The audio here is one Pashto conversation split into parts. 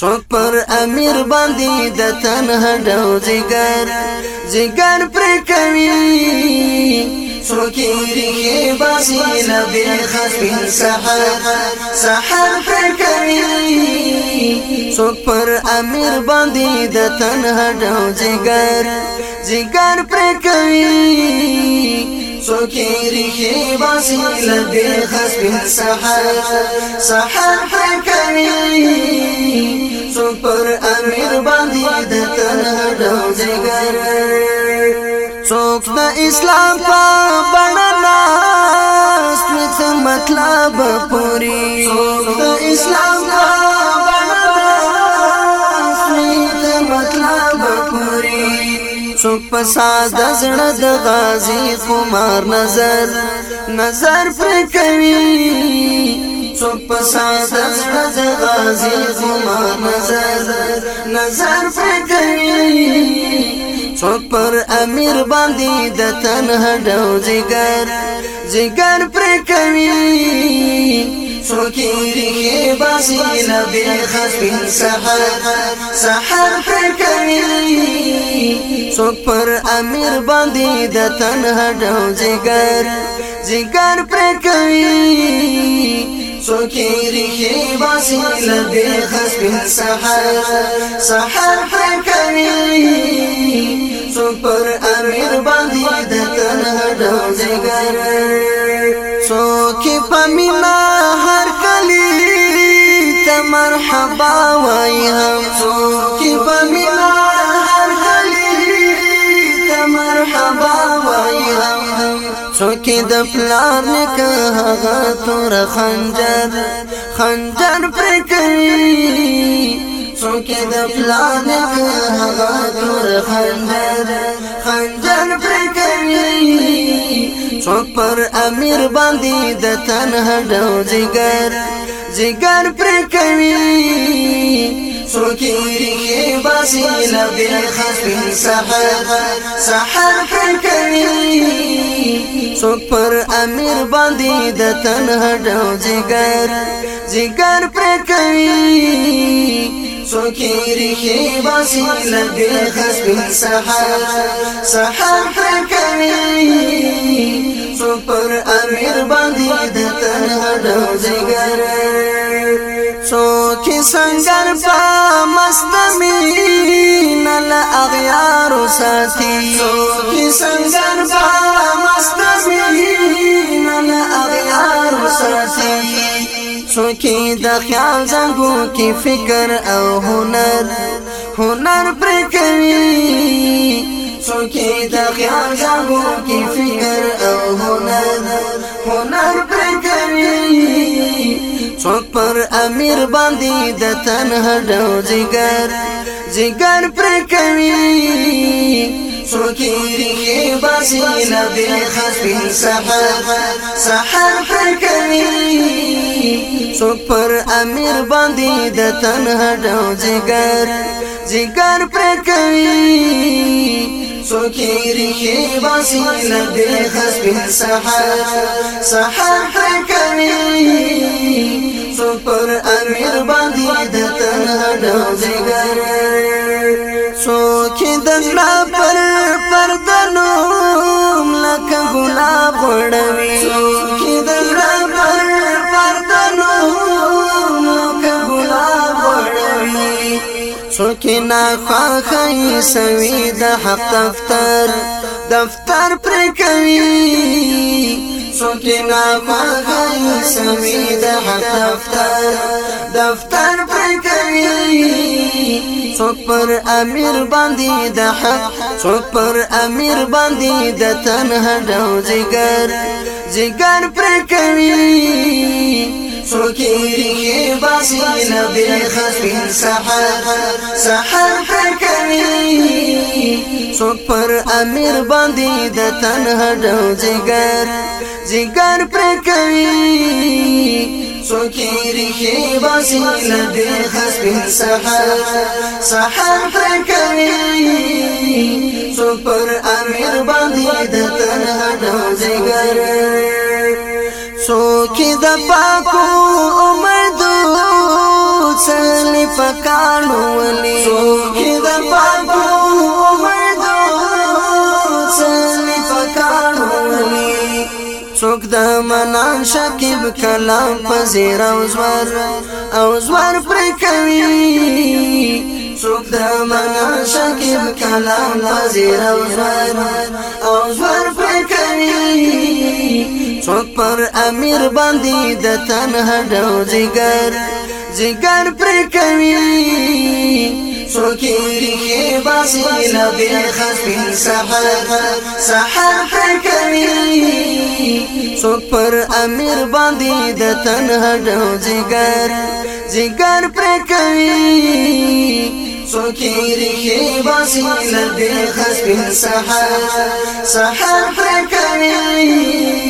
چوک پر امیر باندی دتن ہڈو زگر زگر پر کمی سوکی دیکھے باسی نبی خسپین سحر سحر پر کمی سوک پر امیر باندی دتن ہڈو زگر زگر پر کمی سوکی دیکھے باسی نبی خسپین سحر سحر پر کمی سو پر امیر باندې د تنه روزګر څوک د اسلام په بڼنا څه مطلب پوری څوک د اسلام په څوک په ساده زړه د غازی خمار نظر نظر پر کوي څوک په ساده زړه غازي زما نظر نظر فکري څوک پر امیر باندې د تنه ډو جګر جګر پر کوي څوک یې باسي نبی خپل سحر سحر پر کوي څوک پر امیر باندې د تنه ډو جګر جګر پر کوي سوکی ریخی باسی لبی خسبین سحر سحر حکمی سوک پر امیر باندی دتن هدو زگر سوکی پمینا هر کلی تا مرحبا وائی هم سوکی پمینا پکې د پلار نکه هغه تور خنجر خنجر پر کوي څوک د پلار نکه هغه تور خنجر خنجر پر کوي څوک پر امیر باندې د تنه ډو جګر جګر پر کوي سوکیری باسی لبی خفی سحر سحر پر کوي سوک پر امیر باندی دتن ہڈاو زگر زگر پر کئی سوکی ریخی باسی لگے خسب سحر سحر پر کئی سوک پر امیر باندی دتن ہڈاو زگر څوک سنگر په مستمین ل اغیار ساتي څوک سنگر په مستمین ل اغیار ساتي څوک د خیال زنګو کې فکر او هنر هنر پر کوي څوک د خیال زنګو کې فکر او هنر پر امیر باندې د تنها ډو زیګر زیګر پر کوي سوکی ریخی باسی نبی خسبی سحر سحر پر کمی سوک پر امیر باندی د تنها ڈو زگر زگر پر کمی سوکی ریخی باسی نبی خسبی سحر سحر پر کمی پر امیر باندې د تنها نازګر څوک د پر پردنو لکه ګلاب غړوي څوک د پر پردنو لکه ګلاب غړوي څوک نه خاخې سوي د حق دفتر دفتر پر کوي سکینا مغای سمی دا حق دفتر دفتر پر کوي څوک پر امیر باندې د حق څوک پر امیر باندې د تنها ډو زیګر زیګر پر کوي کې بس نه بل خفين سحر سحر پر کوي څوک پر امیر باندې د تنه ډو جګر جګر پر کوي څوک ریخي بس نه بل خفين سحر سحر پر کوي څوک پر امیر باندې د تنه ډو جګر کې د پاکو عمر دو څلې پکانو ولې کې د پاکو عمر دو څلې پکانو ولې څوک د منان شکیب کلام پزیر او زور او زور پر کوي څوک د منا شکیب کلام پزیر او زور او زور پر کوي څوک پر امیر باندې د تنه ډو زیګر زیګر پر کوي څوک یې باسي نبی خفي سحر سحر پر کوي څوک پر امیر باندې د تنه ډو زیګر زیګر پر کوي څوکي رخي باسي لبي خسبن سحر سحر پر کوي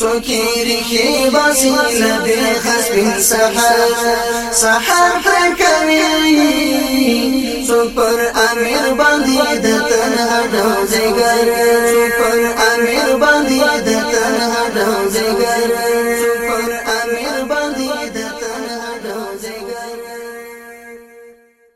څوکې رخي باسي لدې خسبین سحر سحر کوي څوک پر امیر باندې د تنها نوزګر څوک پر امیر